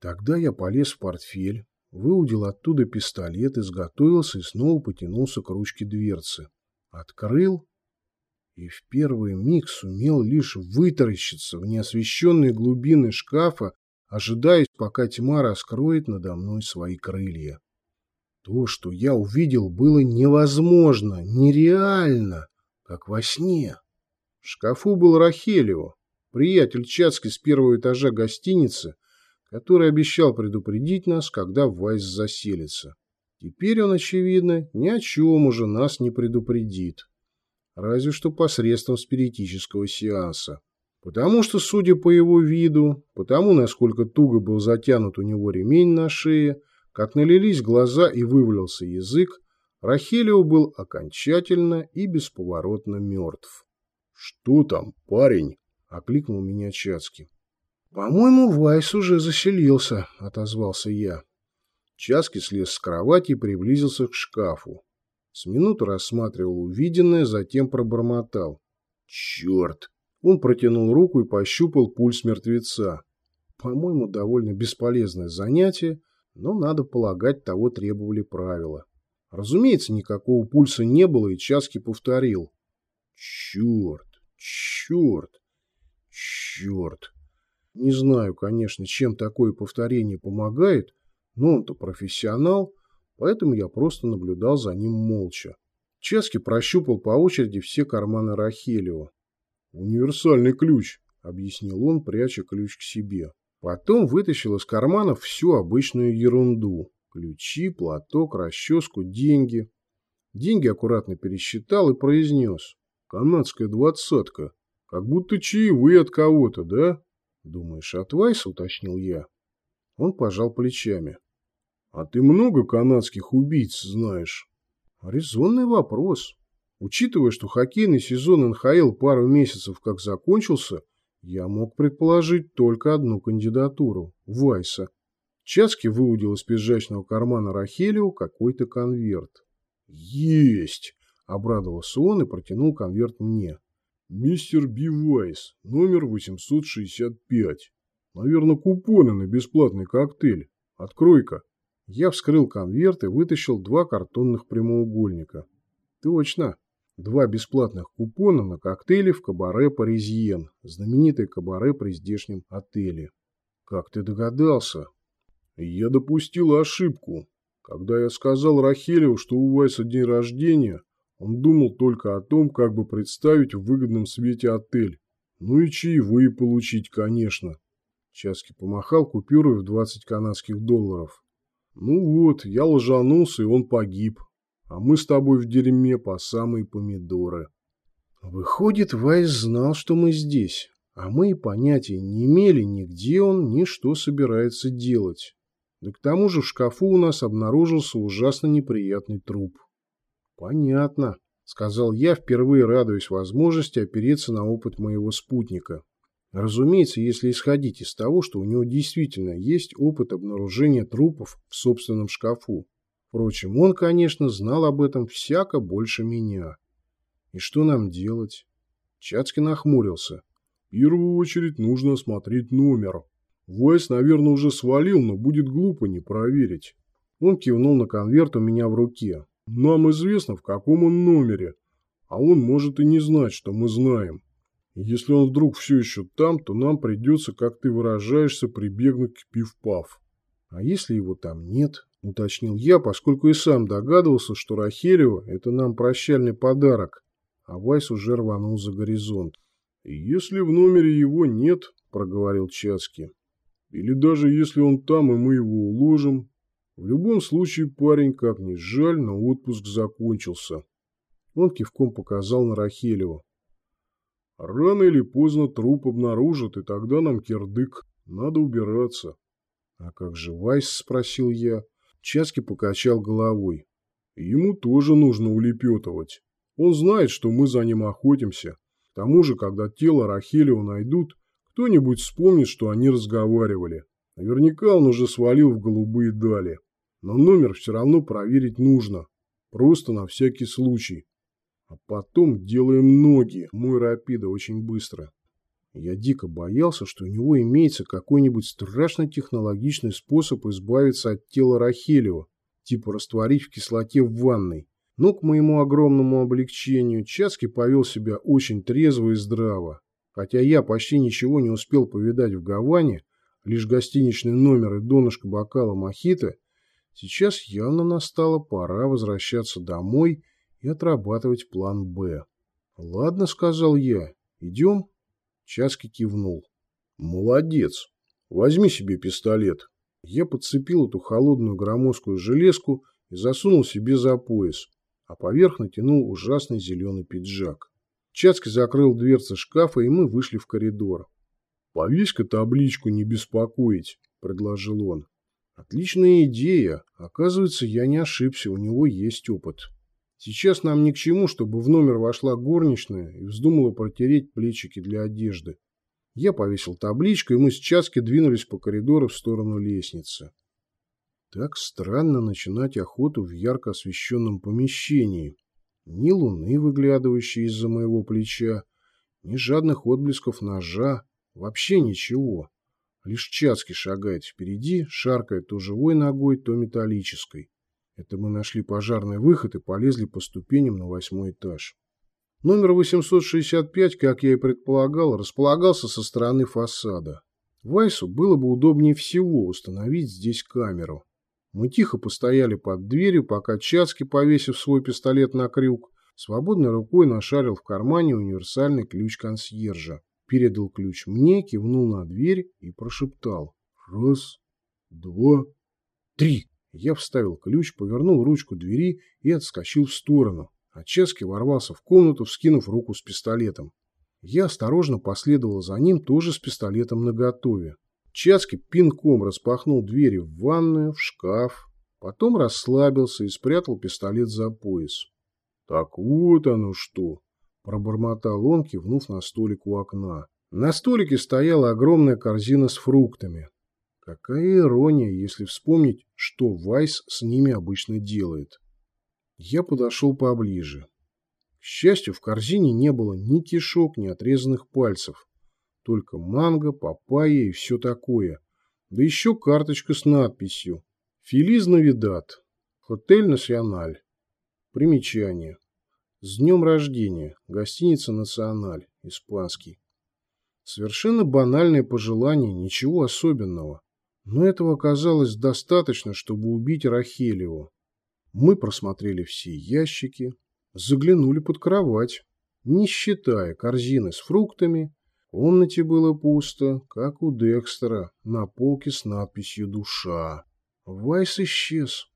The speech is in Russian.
Тогда я полез в портфель, выудил оттуда пистолет, изготовился и снова потянулся к ручке дверцы. Открыл и в первый миг сумел лишь вытаращиться в неосвещенные глубины шкафа, ожидая, пока тьма раскроет надо мной свои крылья. То, что я увидел, было невозможно, нереально, как во сне. В шкафу был Рахелио, приятель Чацки с первого этажа гостиницы, который обещал предупредить нас, когда Вайс заселится. Теперь он, очевидно, ни о чем уже нас не предупредит. Разве что посредством спиритического сеанса. Потому что, судя по его виду, потому, насколько туго был затянут у него ремень на шее, как налились глаза и вывалился язык, Рахелио был окончательно и бесповоротно мертв. «Что там, парень?» — окликнул меня Чацкий. «По-моему, Вайс уже заселился», — отозвался я. Часки слез с кровати и приблизился к шкафу. С минуту рассматривал увиденное, затем пробормотал. «Черт!» Он протянул руку и пощупал пульс мертвеца. По-моему, довольно бесполезное занятие, но, надо полагать, того требовали правила. Разумеется, никакого пульса не было, и Часки повторил. «Черт! Черт! Черт!» Не знаю, конечно, чем такое повторение помогает, но он-то профессионал, поэтому я просто наблюдал за ним молча. Чески прощупал по очереди все карманы Рахелио. «Универсальный ключ», — объяснил он, пряча ключ к себе. Потом вытащил из карманов всю обычную ерунду. Ключи, платок, расческу, деньги. Деньги аккуратно пересчитал и произнес. «Канадская двадцатка. Как будто чаевые от кого-то, да?» «Думаешь, от Вайса?» – уточнил я. Он пожал плечами. «А ты много канадских убийц знаешь?» «Резонный вопрос. Учитывая, что хоккейный сезон НХЛ пару месяцев как закончился, я мог предположить только одну кандидатуру – Вайса». Часки выудил из пиджачного кармана Рахелио какой-то конверт. «Есть!» – обрадовался он и протянул конверт мне. Мистер Бивайс, номер 865. Наверное, купоны на бесплатный коктейль. Открой-ка. Я вскрыл конверт и вытащил два картонных прямоугольника. Точно. Два бесплатных купона на коктейли в кабаре «Паризьен», знаменитой кабаре при здешнем отеле. Как ты догадался? Я допустил ошибку. Когда я сказал Рахелеву, что у Вайса день рождения, он думал только о том, как бы представить в выгодном свете отель. Ну и чаевые получить, конечно. Часки помахал купюрой в 20 канадских долларов. Ну вот, я ложанулся, и он погиб. А мы с тобой в дерьме по самые помидоры. Выходит, Вайс знал, что мы здесь, а мы и понятия не имели ни где он, ни что собирается делать. Да к тому же в шкафу у нас обнаружился ужасно неприятный труп. «Понятно», — сказал я, впервые радуясь возможности опереться на опыт моего спутника. Разумеется, если исходить из того, что у него действительно есть опыт обнаружения трупов в собственном шкафу. Впрочем, он, конечно, знал об этом всяко больше меня. И что нам делать? Чацкий нахмурился. В первую очередь нужно осмотреть номер. Вайс, наверное, уже свалил, но будет глупо не проверить. Он кивнул на конверт у меня в руке. Нам известно, в каком он номере, а он может и не знать, что мы знаем. Если он вдруг все еще там, то нам придется, как ты выражаешься, прибегнуть к пив-пав. А если его там нет, уточнил я, поскольку и сам догадывался, что Рахелева – это нам прощальный подарок, а Вайс уже рванул за горизонт. «Если в номере его нет, — проговорил Чацкий, — или даже если он там, и мы его уложим, в любом случае, парень, как ни жаль, но отпуск закончился. Он кивком показал на Рахелева. Рано или поздно труп обнаружат, и тогда нам кирдык. Надо убираться. А как же Вайс, спросил я. Часки покачал головой. Ему тоже нужно улепетывать. Он знает, что мы за ним охотимся. К тому же, когда тело Рахелева найдут, кто-нибудь вспомнит, что они разговаривали. Наверняка он уже свалил в голубые дали. Но номер все равно проверить нужно. Просто на всякий случай. А потом делаем ноги, мой рапида, очень быстро. Я дико боялся, что у него имеется какой-нибудь страшно технологичный способ избавиться от тела Рахелева, типа растворить в кислоте в ванной. Но, к моему огромному облегчению, Чацкий повел себя очень трезво и здраво. Хотя я почти ничего не успел повидать в Гаване, лишь гостиничный номер и донышко бокала мохито, сейчас явно настала пора возвращаться домой и отрабатывать план «Б». «Ладно», — сказал я, — «идем?» Часки кивнул. «Молодец. Возьми себе пистолет». Я подцепил эту холодную громоздкую железку и засунул себе за пояс, а поверх натянул ужасный зеленый пиджак. Чацкий закрыл дверцы шкафа, и мы вышли в коридор. «Повесь-ка табличку «Не беспокоить», — предложил он. «Отличная идея. Оказывается, я не ошибся, у него есть опыт». Сейчас нам ни к чему, чтобы в номер вошла горничная и вздумала протереть плечики для одежды. Я повесил табличку, и мы с Часки двинулись по коридору в сторону лестницы. Так странно начинать охоту в ярко освещенном помещении. Ни луны, выглядывающей из-за моего плеча, ни жадных отблесков ножа, вообще ничего. Лишь Чацкий шагает впереди, шаркает то живой ногой, то металлической. Это мы нашли пожарный выход и полезли по ступеням на восьмой этаж. Номер 865, как я и предполагал, располагался со стороны фасада. Вайсу было бы удобнее всего установить здесь камеру. Мы тихо постояли под дверью, пока Чацкий, повесив свой пистолет на крюк, свободной рукой нашарил в кармане универсальный ключ консьержа. Передал ключ мне, кивнул на дверь и прошептал. Раз, два, три. Я вставил ключ, повернул ручку двери и отскочил в сторону. А Чески ворвался в комнату, вскинув руку с пистолетом. Я осторожно последовал за ним, тоже с пистолетом наготове. Часки пинком распахнул двери в ванную, в шкаф, потом расслабился и спрятал пистолет за пояс. «Так вот оно что!» – пробормотал он, кивнув на столик у окна. На столике стояла огромная корзина с фруктами. Какая ирония, если вспомнить, что Вайс с ними обычно делает. Я подошел поближе. К счастью, в корзине не было ни кишок, ни отрезанных пальцев. Только манго, папайя и все такое. Да еще карточка с надписью «Фелиз Навидат. Хотель Националь». Примечание. С днем рождения. Гостиница «Националь». Испанский. Совершенно банальное пожелание, ничего особенного. Но этого оказалось достаточно, чтобы убить Рахелеву. Мы просмотрели все ящики, заглянули под кровать. Не считая корзины с фруктами, в комнате было пусто, как у Декстера, на полке с надписью «Душа». Вайс исчез.